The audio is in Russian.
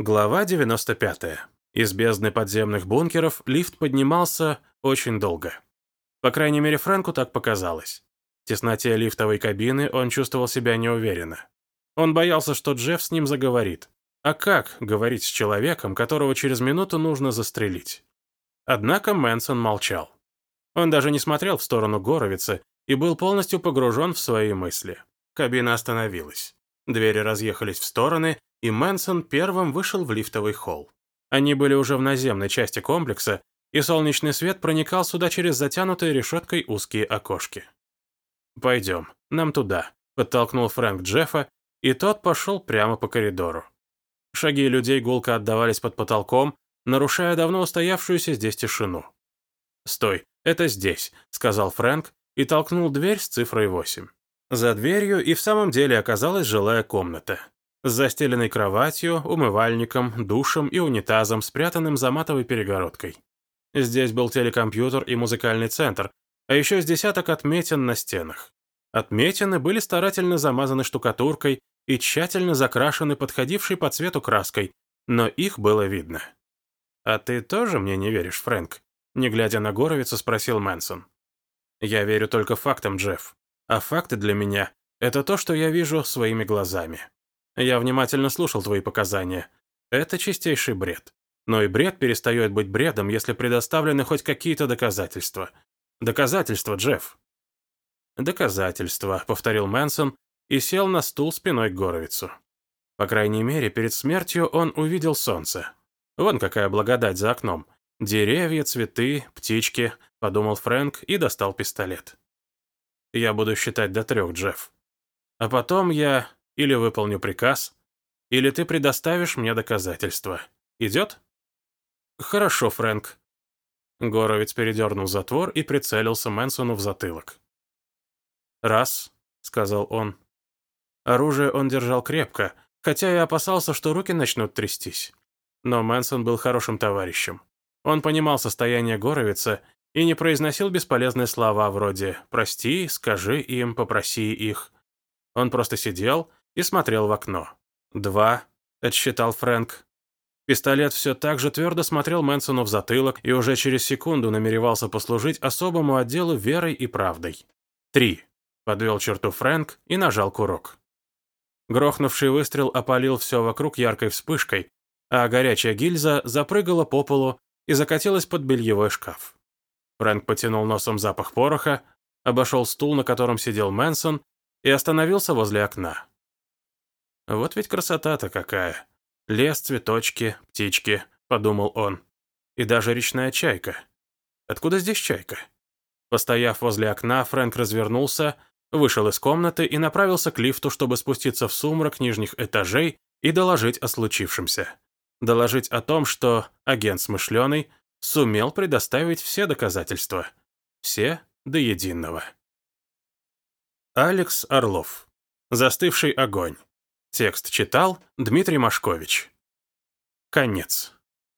Глава 95. Из бездны подземных бункеров лифт поднимался очень долго. По крайней мере, Фрэнку так показалось. В тесноте лифтовой кабины он чувствовал себя неуверенно. Он боялся, что Джефф с ним заговорит. А как говорить с человеком, которого через минуту нужно застрелить? Однако Мэнсон молчал. Он даже не смотрел в сторону Горовицы и был полностью погружен в свои мысли. Кабина остановилась. Двери разъехались в стороны, и Мэнсон первым вышел в лифтовый холл. Они были уже в наземной части комплекса, и солнечный свет проникал сюда через затянутые решеткой узкие окошки. «Пойдем, нам туда», — подтолкнул Фрэнк Джеффа, и тот пошел прямо по коридору. Шаги людей гулко отдавались под потолком, нарушая давно устоявшуюся здесь тишину. «Стой, это здесь», — сказал Фрэнк и толкнул дверь с цифрой 8. За дверью и в самом деле оказалась жилая комната с застеленной кроватью, умывальником, душем и унитазом, спрятанным за матовой перегородкой. Здесь был телекомпьютер и музыкальный центр, а еще с десяток отметин на стенах. Отметины были старательно замазаны штукатуркой и тщательно закрашены подходившей по цвету краской, но их было видно. «А ты тоже мне не веришь, Фрэнк?» Не глядя на Горовицу, спросил Мэнсон. «Я верю только фактам, Джефф. А факты для меня — это то, что я вижу своими глазами. Я внимательно слушал твои показания. Это чистейший бред. Но и бред перестает быть бредом, если предоставлены хоть какие-то доказательства. Доказательства, Джефф. Доказательства, повторил Мэнсон и сел на стул спиной к Горовицу. По крайней мере, перед смертью он увидел солнце. Вон какая благодать за окном. Деревья, цветы, птички, подумал Фрэнк и достал пистолет. Я буду считать до трех, Джефф. А потом я или выполню приказ, или ты предоставишь мне доказательства. Идет? Хорошо, Фрэнк. Горовец передернул затвор и прицелился Мэнсону в затылок. «Раз», — сказал он. Оружие он держал крепко, хотя и опасался, что руки начнут трястись. Но Мэнсон был хорошим товарищем. Он понимал состояние Горовица и не произносил бесполезные слова вроде «прости», «скажи им», «попроси их». Он просто сидел и смотрел в окно. «Два», — отсчитал Фрэнк. Пистолет все так же твердо смотрел Мэнсону в затылок и уже через секунду намеревался послужить особому отделу верой и правдой. «Три», — подвел черту Фрэнк и нажал курок. Грохнувший выстрел опалил все вокруг яркой вспышкой, а горячая гильза запрыгала по полу и закатилась под бельевой шкаф. Фрэнк потянул носом запах пороха, обошел стул, на котором сидел Мэнсон, и остановился возле окна. Вот ведь красота-то какая. Лес, цветочки, птички, подумал он. И даже речная чайка. Откуда здесь чайка? Постояв возле окна, Фрэнк развернулся, вышел из комнаты и направился к лифту, чтобы спуститься в сумрак нижних этажей и доложить о случившемся. Доложить о том, что агент Смышленый сумел предоставить все доказательства. Все до единого. Алекс Орлов. Застывший огонь. Текст читал Дмитрий Машкович. Конец.